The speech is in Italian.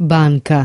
banca.